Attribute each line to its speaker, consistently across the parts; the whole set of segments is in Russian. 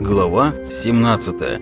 Speaker 1: Глава 17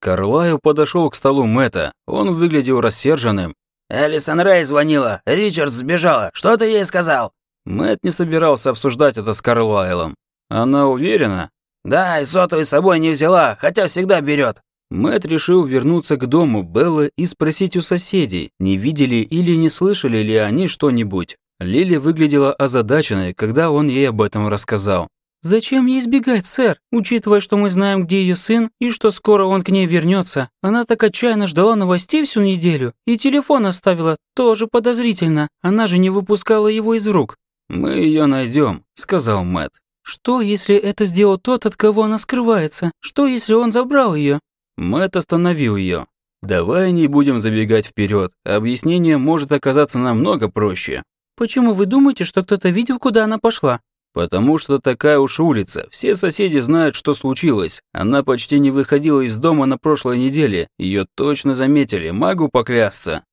Speaker 1: Карлайл подошел к столу Мэтта. Он выглядел рассерженным.
Speaker 2: «Элисон Рэй звонила. Ричардс сбежала. Что ты ей сказал?»
Speaker 1: Мэтт не собирался обсуждать это с Карлайлом. Она уверена?
Speaker 2: «Да, и сотовый с собой не взяла, хотя всегда берет.
Speaker 1: Мэтт решил вернуться к дому Беллы и спросить у соседей, не видели или не слышали ли они что-нибудь. Лили выглядела озадаченной, когда он ей об этом рассказал.
Speaker 3: «Зачем ей избегать, сэр, учитывая, что мы знаем, где ее сын и что скоро он к ней вернется? Она так отчаянно ждала новостей всю неделю и телефон оставила, тоже подозрительно. Она же не выпускала его из рук».
Speaker 1: «Мы ее найдем», — сказал Мэтт.
Speaker 3: «Что, если это сделал тот, от кого она скрывается? Что, если он забрал ее?
Speaker 1: Мэтт остановил ее. «Давай не будем забегать вперед. Объяснение может оказаться намного проще».
Speaker 3: «Почему вы думаете, что кто-то видел, куда она пошла?»
Speaker 1: «Потому что такая уж улица. Все соседи знают, что случилось. Она почти не выходила из дома на прошлой неделе. Ее точно заметили, могу поклясться».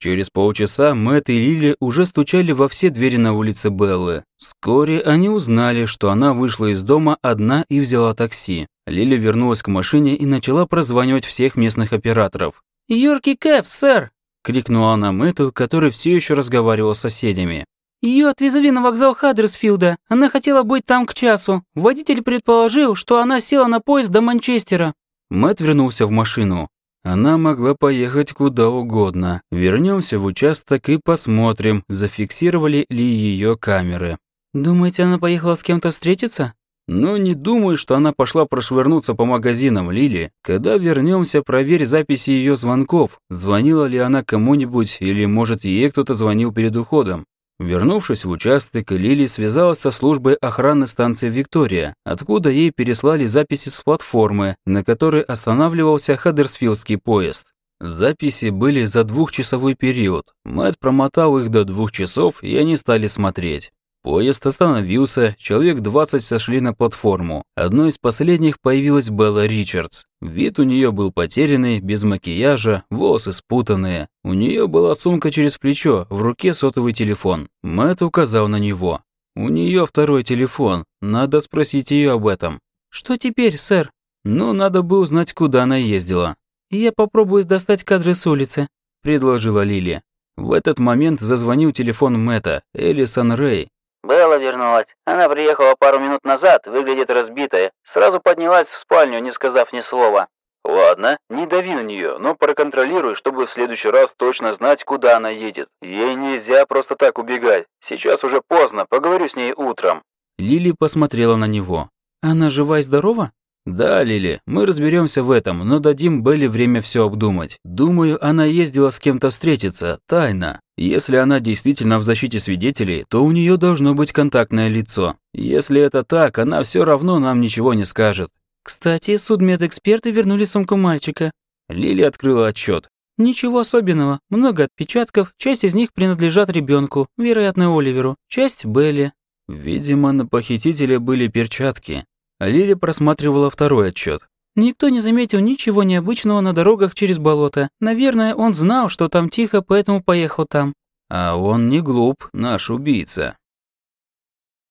Speaker 1: Через полчаса Мэтт и Лили уже стучали во все двери на улице Беллы. Вскоре они узнали, что она вышла из дома одна и взяла такси. Лили вернулась к машине и начала прозванивать всех местных операторов.
Speaker 3: «Йорки Кэпс, сэр!»
Speaker 1: – крикнула она Мэтту, который все еще разговаривал с соседями.
Speaker 3: Ее отвезли на вокзал Хаддерсфилда. Она хотела быть там к часу. Водитель предположил, что она села на поезд до Манчестера.
Speaker 1: Мэтт вернулся в машину. Она могла поехать куда угодно. Вернемся в участок и посмотрим, зафиксировали ли ее камеры.
Speaker 3: Думаете, она поехала с кем-то встретиться?
Speaker 1: Ну, не думаю, что она пошла прошвырнуться по магазинам, Лили. Когда вернемся, проверь записи ее звонков. Звонила ли она кому-нибудь или, может, ей кто-то звонил перед уходом. Вернувшись в участок, Лили связалась со службой охраны станции «Виктория», откуда ей переслали записи с платформы, на которой останавливался Хаддерсфилдский поезд. Записи были за двухчасовой период. Мэтт промотал их до двух часов, и они стали смотреть. Поезд остановился, человек 20 сошли на платформу. Одной из последних появилась Белла Ричардс. Вид у нее был потерянный, без макияжа, волосы спутанные. У нее была сумка через плечо, в руке сотовый телефон. Мэтт указал на него. У нее второй телефон, надо спросить ее об этом.
Speaker 3: «Что теперь, сэр?»
Speaker 1: «Ну, надо бы узнать, куда она ездила».
Speaker 3: «Я попробую достать кадры с улицы», –
Speaker 1: предложила Лили. В этот момент зазвонил телефон Мэтта, Элисон Рэй.
Speaker 2: Белла вернулась. Она приехала пару минут назад, выглядит разбитой. Сразу поднялась в спальню, не сказав ни слова.
Speaker 1: Ладно, не дави на нее, но проконтролируй, чтобы в следующий раз точно знать, куда она едет. Ей нельзя просто так убегать. Сейчас уже поздно, поговорю с ней утром. Лили посмотрела на него.
Speaker 3: Она жива и здорова?
Speaker 1: «Да, Лили, мы разберемся в этом, но дадим Белли время все обдумать. Думаю, она ездила с кем-то встретиться, тайно. Если она действительно в защите свидетелей, то у нее должно быть контактное лицо. Если это так, она все равно нам ничего не скажет».
Speaker 3: «Кстати, судмедэксперты вернули сумку мальчика».
Speaker 1: Лили открыла отчет.
Speaker 3: «Ничего особенного. Много отпечатков. Часть из них принадлежат ребенку, вероятно, Оливеру. Часть Белли».
Speaker 1: Видимо, на похитителя были перчатки. Лили просматривала второй отчет.
Speaker 3: Никто не заметил ничего необычного на дорогах через болото. Наверное, он знал, что там тихо, поэтому поехал там.
Speaker 1: А он не глуп, наш убийца.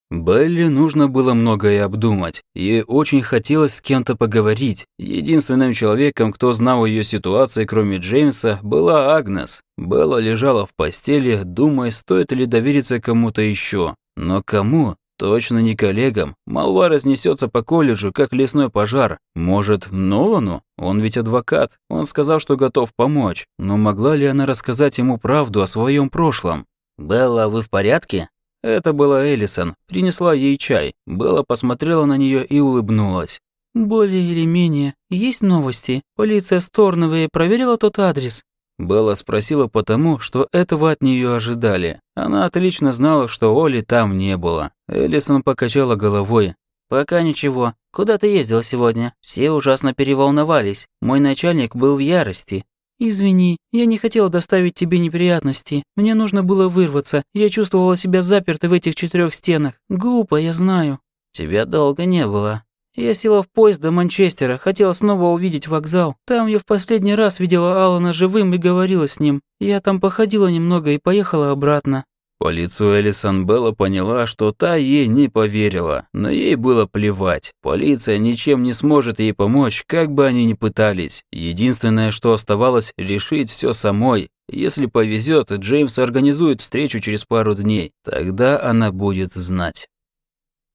Speaker 1: Белли нужно было многое обдумать. Ей очень хотелось с кем-то поговорить. Единственным человеком, кто знал ее ситуации, кроме Джеймса, была Агнес. Белла лежала в постели, думая, стоит ли довериться кому-то еще. Но кому? Точно не коллегам. Молва разнесется по колледжу, как лесной пожар. Может, Нолану? Он ведь адвокат. Он сказал, что готов помочь. Но могла ли она рассказать ему правду о своем прошлом?
Speaker 2: «Белла, вы в порядке?»
Speaker 1: Это была Элисон. Принесла ей чай. Белла посмотрела на нее и улыбнулась.
Speaker 3: «Более или менее. Есть новости. Полиция Сторновые проверила тот адрес.
Speaker 1: Белла спросила потому, что этого от нее ожидали. Она отлично знала, что Оли там не было. Элисон покачала головой.
Speaker 2: «Пока ничего. Куда ты ездил сегодня? Все ужасно переволновались. Мой начальник был в ярости».
Speaker 3: «Извини, я не хотела доставить тебе неприятности. Мне нужно было вырваться. Я чувствовала себя запертой в этих четырех стенах. Глупо, я знаю».
Speaker 2: «Тебя долго не было»,
Speaker 3: я села в поезд до Манчестера, хотела снова увидеть вокзал. Там я в последний раз видела Алана живым и говорила с ним. Я там походила немного и поехала обратно.
Speaker 1: По лицу Элисон Белла поняла, что та ей не поверила, но ей было плевать. Полиция ничем не сможет ей помочь, как бы они ни пытались. Единственное, что оставалось, решить все самой. Если повезет, Джеймс организует встречу через пару дней. Тогда она будет знать.